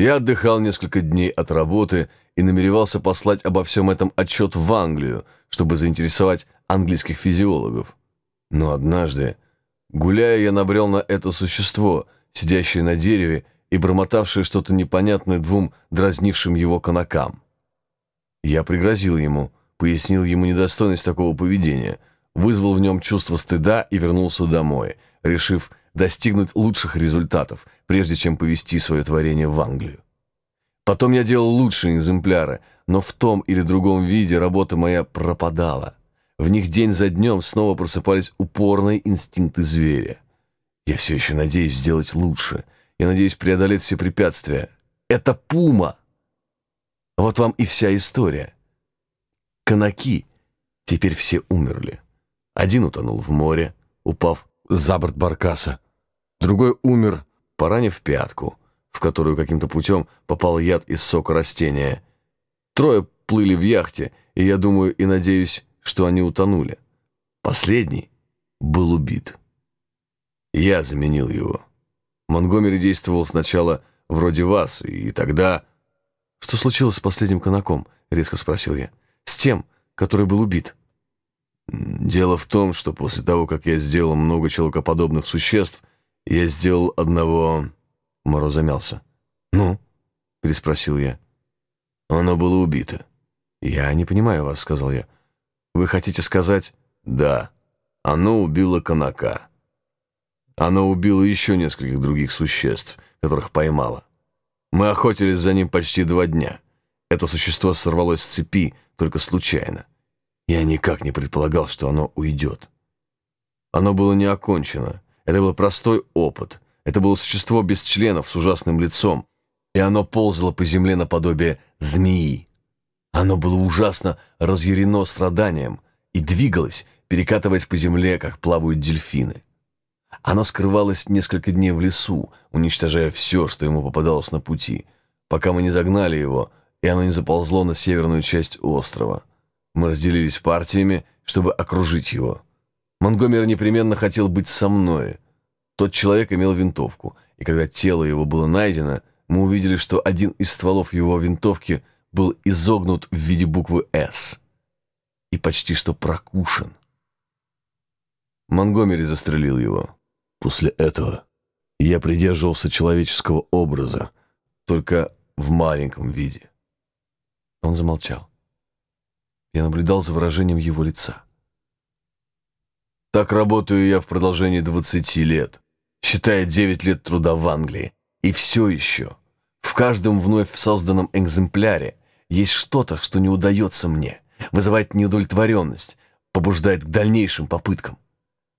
Я отдыхал несколько дней от работы и намеревался послать обо всем этом отчет в Англию, чтобы заинтересовать английских физиологов. Но однажды, гуляя, я набрел на это существо, сидящее на дереве и бормотавшее что-то непонятное двум дразнившим его конакам. Я пригрозил ему, пояснил ему недостойность такого поведения, вызвал в нем чувство стыда и вернулся домой, решив достигнуть лучших результатов, прежде чем повести свое творение в Англию. Потом я делал лучшие экземпляры, но в том или другом виде работа моя пропадала. В них день за днем снова просыпались упорные инстинкты зверя. Я все еще надеюсь сделать лучше. Я надеюсь преодолеть все препятствия. Это пума! Вот вам и вся история. Канаки теперь все умерли. Один утонул в море, упав за борт баркаса. Другой умер, поранив пятку, в которую каким-то путем попал яд из сока растения. Трое плыли в яхте, и я думаю и надеюсь, что они утонули. Последний был убит. Я заменил его. Монгомери действовал сначала вроде вас, и тогда... «Что случилось с последним конаком?» — резко спросил я. «С тем, который был убит». Дело в том, что после того, как я сделал много человекоподобных существ, я сделал одного... Моро замялся. «Ну?» — переспросил я. «Оно было убито». «Я не понимаю вас», — сказал я. «Вы хотите сказать...» «Да. Оно убило конака. Оно убило еще нескольких других существ, которых поймало. Мы охотились за ним почти два дня. Это существо сорвалось с цепи только случайно. Я никак не предполагал, что оно уйдет. Оно было не окончено. Это был простой опыт. Это было существо без членов с ужасным лицом. И оно ползало по земле наподобие змеи. Оно было ужасно разъярено страданием и двигалось, перекатываясь по земле, как плавают дельфины. Оно скрывалось несколько дней в лесу, уничтожая все, что ему попадалось на пути, пока мы не загнали его, и оно не заползло на северную часть острова. Мы разделились партиями, чтобы окружить его. Монгомер непременно хотел быть со мной. Тот человек имел винтовку, и когда тело его было найдено, мы увидели, что один из стволов его винтовки был изогнут в виде буквы «С» и почти что прокушен. Монгомери застрелил его. После этого я придерживался человеческого образа, только в маленьком виде. Он замолчал. Я наблюдал за выражением его лица. Так работаю я в продолжении 20 лет, считая 9 лет труда в Англии. И все еще, в каждом вновь созданном экземпляре есть что-то, что не удается мне, вызывает неудовлетворенность, побуждает к дальнейшим попыткам.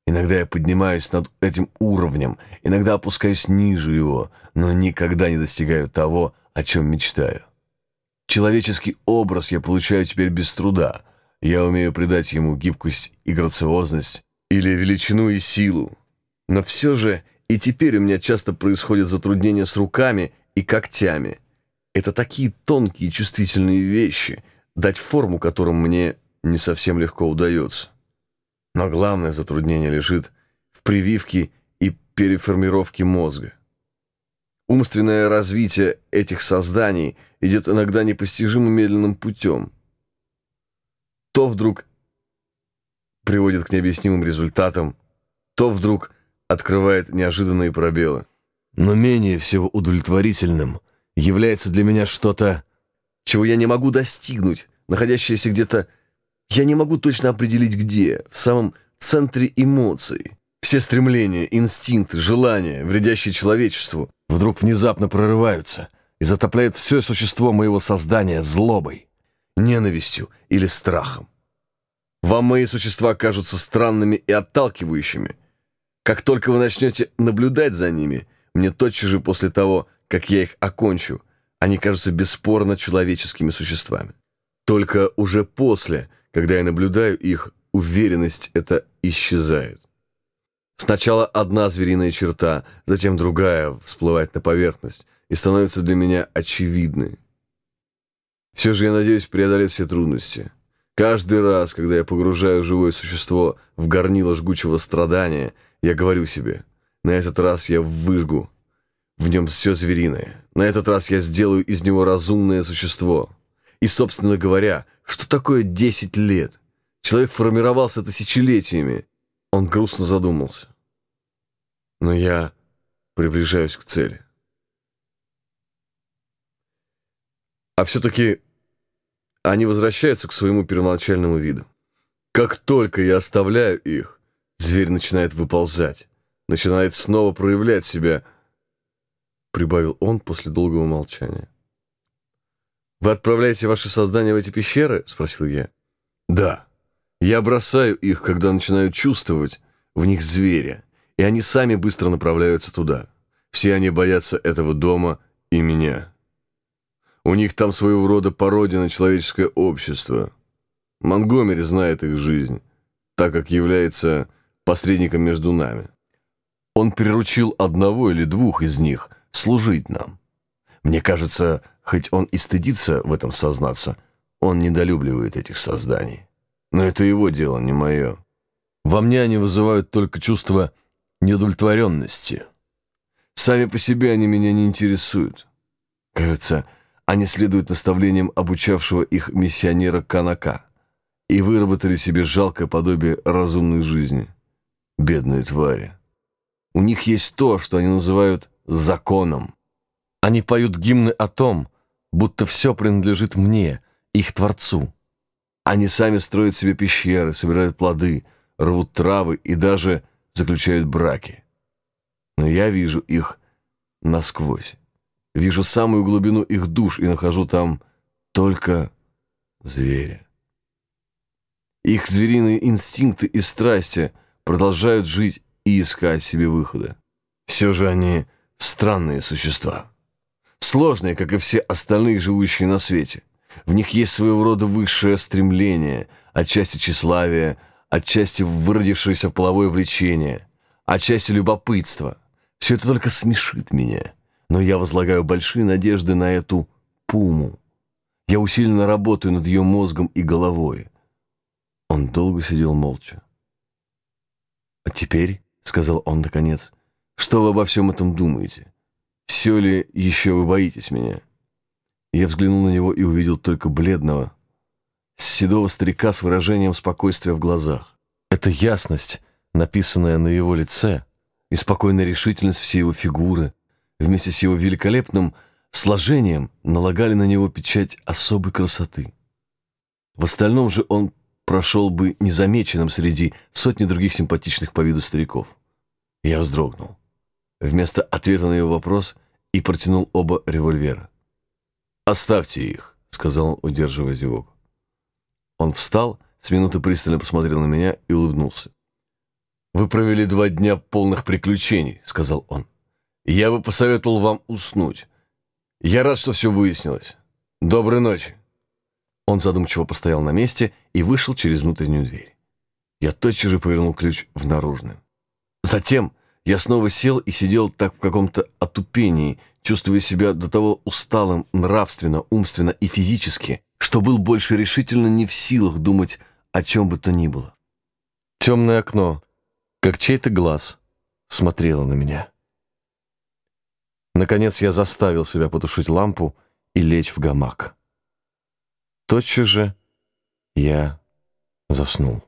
Иногда я поднимаюсь над этим уровнем, иногда опускаюсь ниже его, но никогда не достигаю того, о чем мечтаю. Человеческий образ я получаю теперь без труда. Я умею придать ему гибкость и грациозность, или величину и силу. Но все же и теперь у меня часто происходят затруднения с руками и когтями. Это такие тонкие чувствительные вещи, дать форму которым мне не совсем легко удается. Но главное затруднение лежит в прививке и переформировке мозга. Умственное развитие этих созданий идет иногда непостижимо медленным путем. То вдруг приводит к необъяснимым результатам, то вдруг открывает неожиданные пробелы. Но менее всего удовлетворительным является для меня что-то, чего я не могу достигнуть, находящееся где-то я не могу точно определить где, в самом центре эмоций. Все стремления, инстинкты, желания, вредящие человечеству, вдруг внезапно прорываются и затопляют все существо моего создания злобой, ненавистью или страхом. Вам мои существа кажутся странными и отталкивающими. Как только вы начнете наблюдать за ними, мне тотчас же после того, как я их окончу, они кажутся бесспорно человеческими существами. Только уже после – когда я наблюдаю их, уверенность эта исчезает. Сначала одна звериная черта, затем другая всплывает на поверхность и становится для меня очевидной. Все же я надеюсь преодолеть все трудности. Каждый раз, когда я погружаю живое существо в горнило жгучего страдания, я говорю себе, на этот раз я выжгу, В нем все звериное. На этот раз я сделаю из него разумное существо. И, собственно говоря, что такое 10 лет? Человек формировался тысячелетиями. Он грустно задумался. Но я приближаюсь к цели. А все-таки они возвращаются к своему первоначальному виду. Как только я оставляю их, зверь начинает выползать, начинает снова проявлять себя, прибавил он после долгого молчания. «Вы отправляете ваши создания в эти пещеры?» — спросил я. «Да. Я бросаю их, когда начинаю чувствовать в них зверя, и они сами быстро направляются туда. Все они боятся этого дома и меня. У них там своего рода пародия человеческое общество. Монгомери знает их жизнь, так как является посредником между нами. Он приручил одного или двух из них служить нам. Мне кажется, хоть он и стыдится в этом сознаться, он недолюбливает этих созданий. Но это его дело, не мое. Во мне они вызывают только чувство неудовлетворенности. Сами по себе они меня не интересуют. Кажется, они следуют наставлениям обучавшего их миссионера Канака и выработали себе жалкое подобие разумной жизни. Бедные твари. У них есть то, что они называют законом. Они поют гимны о том, будто все принадлежит мне, их Творцу. Они сами строят себе пещеры, собирают плоды, рвут травы и даже заключают браки. Но я вижу их насквозь. Вижу самую глубину их душ и нахожу там только зверя. Их звериные инстинкты и страсти продолжают жить и искать себе выхода. Все же они странные существа. Сложные, как и все остальные живущие на свете. В них есть своего рода высшее стремление, отчасти тщеславие, отчасти выродившееся половое влечение, отчасти любопытство. Все это только смешит меня. Но я возлагаю большие надежды на эту пуму. Я усиленно работаю над ее мозгом и головой. Он долго сидел молча. «А теперь», — сказал он наконец, — «что вы обо всем этом думаете? Все ли еще вы боитесь меня?» Я взглянул на него и увидел только бледного, седого старика с выражением спокойствия в глазах. Эта ясность, написанная на его лице, и спокойная решительность всей его фигуры, вместе с его великолепным сложением, налагали на него печать особой красоты. В остальном же он прошел бы незамеченным среди сотни других симпатичных по виду стариков. Я вздрогнул. Вместо ответа на его вопрос и протянул оба револьвера. «Оставьте их», — сказал он, удерживая зевок. Он встал, с минуты пристально посмотрел на меня и улыбнулся. «Вы провели два дня полных приключений», — сказал он. «Я бы посоветовал вам уснуть. Я рад, что все выяснилось. Доброй ночи». Он задумчиво постоял на месте и вышел через внутреннюю дверь. Я тотчас же повернул ключ в наружную. Затем я снова сел и сидел так в каком-то отупении, чувствуя себя до того усталым нравственно, умственно и физически, что был больше решительно не в силах думать о чем бы то ни было. Темное окно, как чей-то глаз, смотрело на меня. Наконец я заставил себя потушить лампу и лечь в гамак. Тотчас же я заснул.